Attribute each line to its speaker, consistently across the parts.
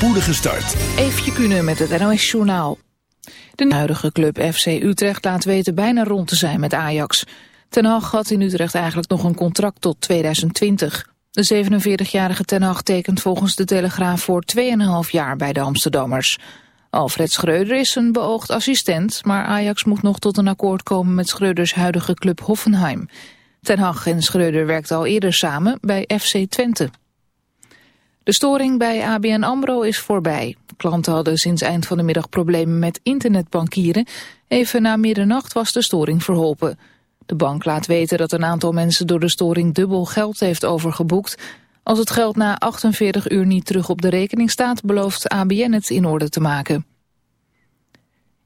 Speaker 1: spoedige start.
Speaker 2: Even kunnen met het NOS Journaal. De huidige club FC Utrecht laat weten bijna rond te zijn met Ajax. Ten Hag had in Utrecht eigenlijk nog een contract tot 2020. De 47-jarige Ten Hag tekent volgens de Telegraaf voor 2,5 jaar bij de Amsterdammers. Alfred Schreuder is een beoogd assistent, maar Ajax moet nog tot een akkoord komen met Schreuders huidige club Hoffenheim. Ten Hag en Schreuder werkten al eerder samen bij FC Twente. De storing bij ABN AMRO is voorbij. Klanten hadden sinds eind van de middag problemen met internetbankieren. Even na middernacht was de storing verholpen. De bank laat weten dat een aantal mensen door de storing dubbel geld heeft overgeboekt. Als het geld na 48 uur niet terug op de rekening staat, belooft ABN het in orde te maken.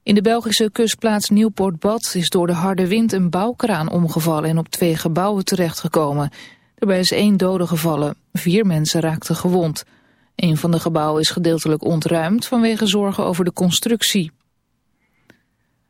Speaker 2: In de Belgische kustplaats Nieuwpoort-Bad is door de harde wind een bouwkraan omgevallen en op twee gebouwen terechtgekomen. Daarbij is één dode gevallen. Vier mensen raakten gewond. Een van de gebouwen is gedeeltelijk ontruimd vanwege zorgen over de constructie.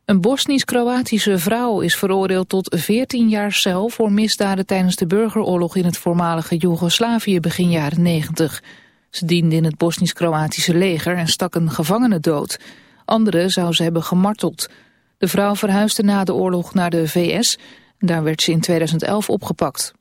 Speaker 2: Een Bosnisch-Kroatische vrouw is veroordeeld tot 14 jaar cel voor misdaden tijdens de burgeroorlog in het voormalige Joegoslavië begin jaren 90. Ze diende in het Bosnisch-Kroatische leger en stak een gevangene dood. Anderen zou ze hebben gemarteld. De vrouw verhuisde na de oorlog naar de VS. Daar werd ze in 2011 opgepakt.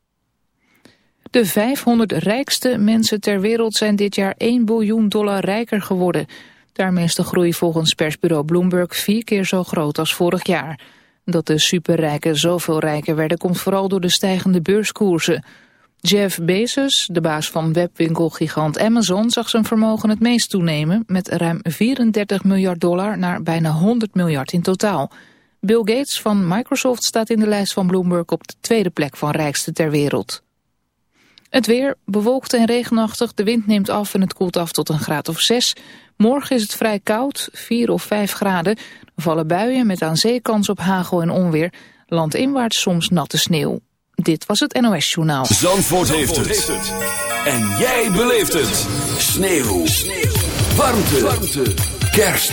Speaker 2: De 500 rijkste mensen ter wereld zijn dit jaar 1 biljoen dollar rijker geworden. Daarmee is de groei volgens persbureau Bloomberg vier keer zo groot als vorig jaar. Dat de superrijken zoveel rijker werden komt vooral door de stijgende beurskoersen. Jeff Bezos, de baas van webwinkelgigant Amazon, zag zijn vermogen het meest toenemen met ruim 34 miljard dollar naar bijna 100 miljard in totaal. Bill Gates van Microsoft staat in de lijst van Bloomberg op de tweede plek van rijkste ter wereld. Het weer bewolkt en regenachtig, de wind neemt af en het koelt af tot een graad of 6. Morgen is het vrij koud, 4 of 5 graden. Er vallen buien met aan zee kans op hagel en onweer. Landinwaarts soms natte sneeuw. Dit was het NOS Journaal.
Speaker 1: Zandvoort, heeft, het. En jij beleeft het. Sneeuw. Sneeuw. Warmte. Warmte. Kerst.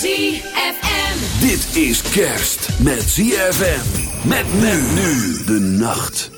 Speaker 3: ZFM.
Speaker 1: Dit is kerst met ZFM. Met men nu de nacht.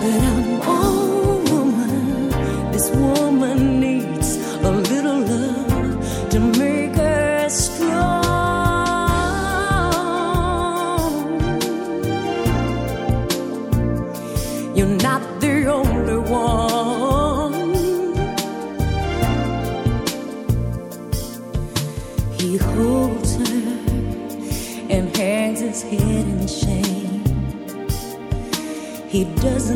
Speaker 4: But I'm all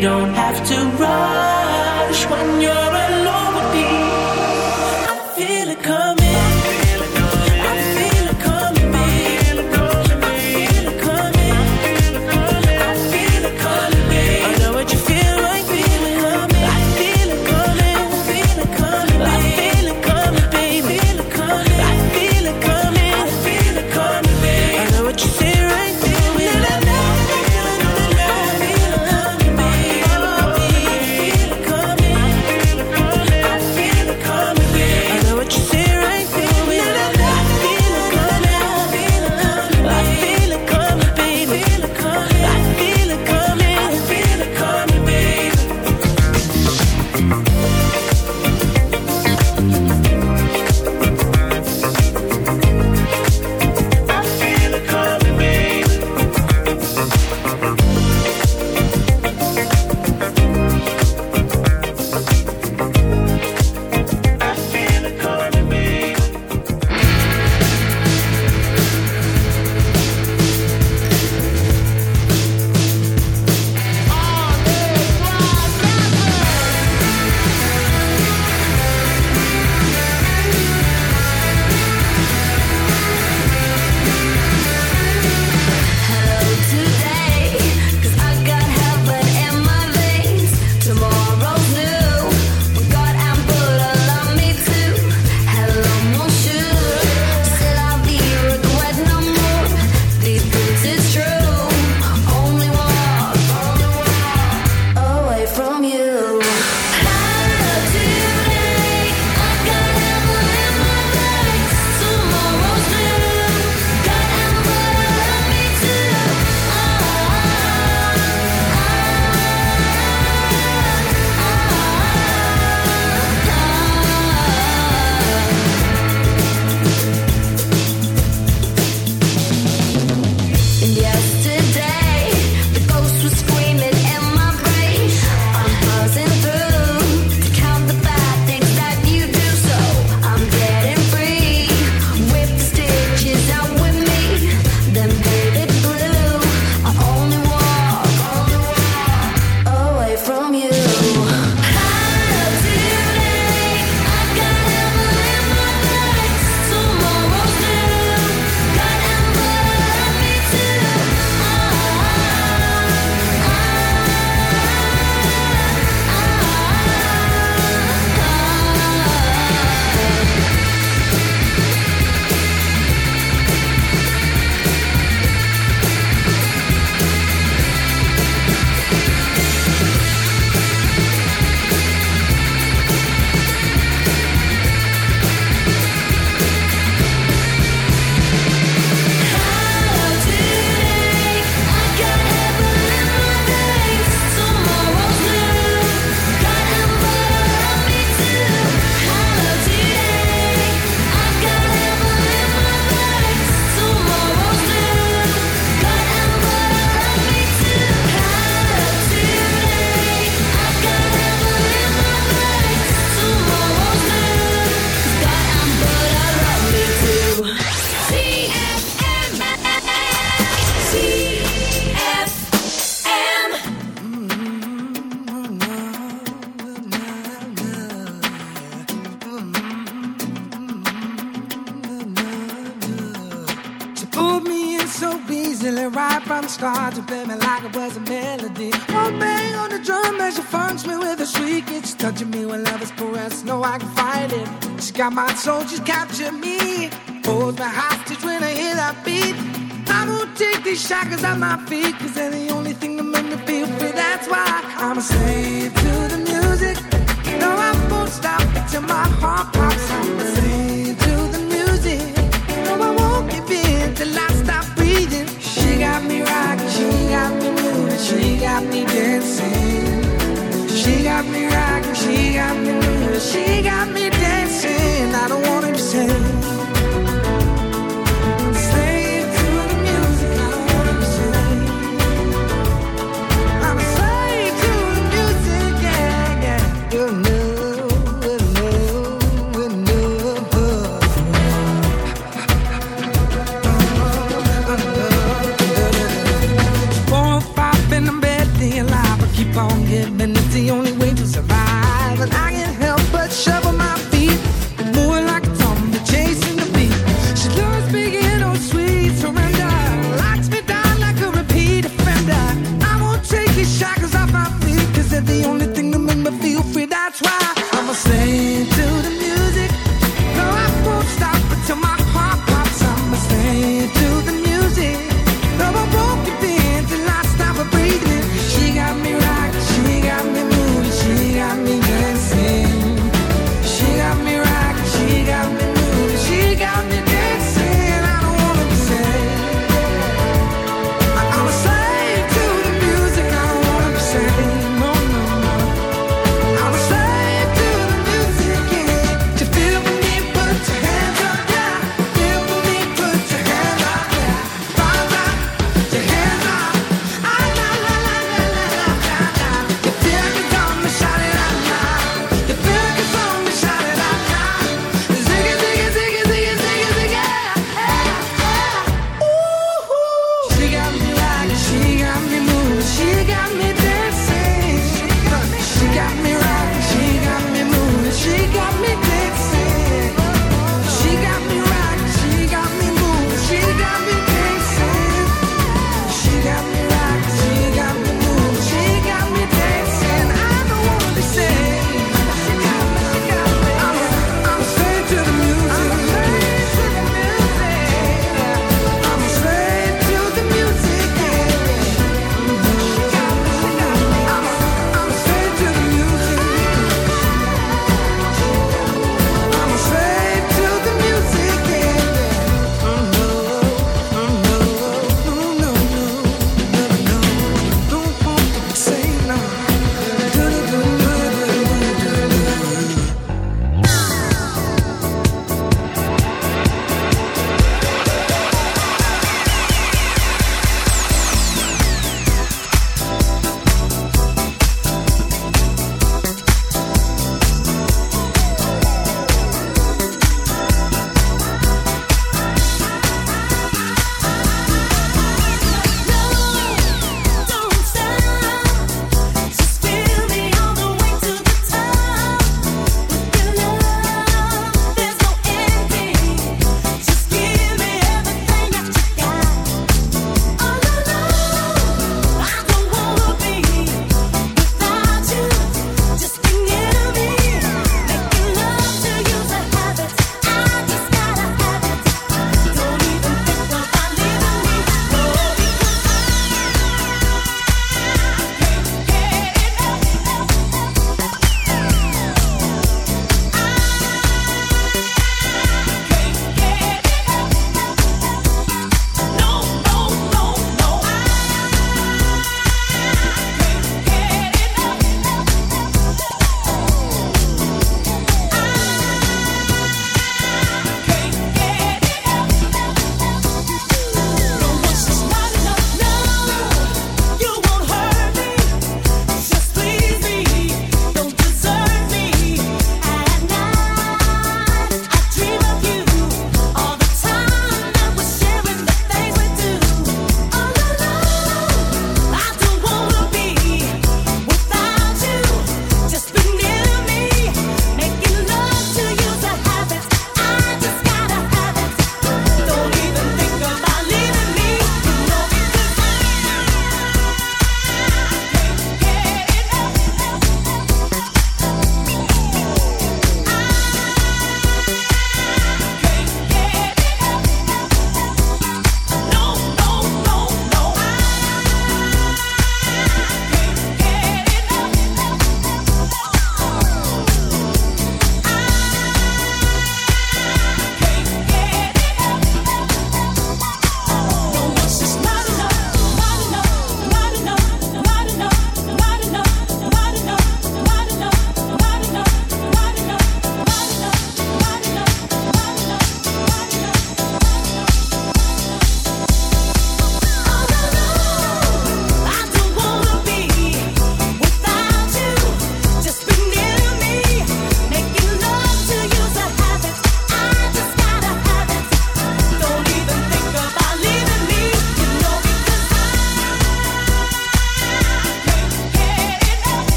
Speaker 5: don't have
Speaker 3: I'm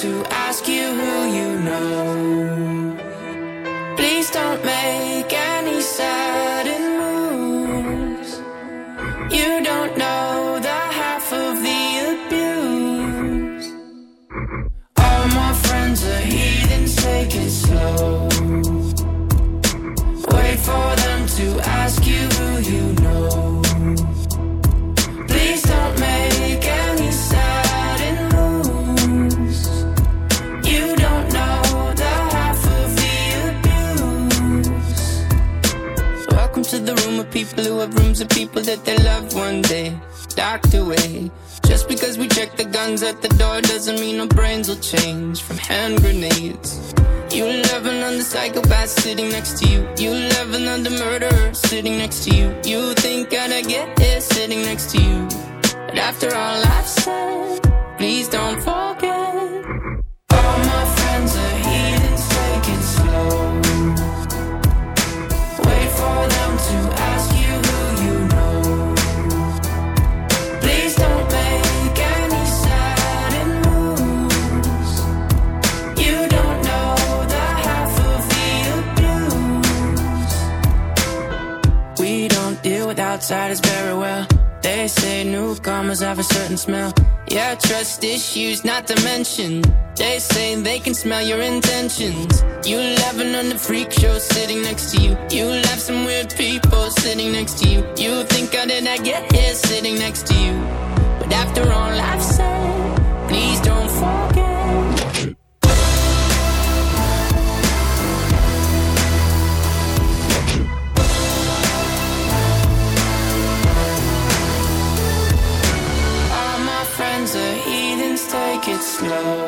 Speaker 3: to
Speaker 6: your intentions. You laughing on the freak show sitting next to you. You laugh some weird people sitting next to you. You think I did not get here sitting next to you? But after all I've said, please don't forget. All my friends are heathens, take it slow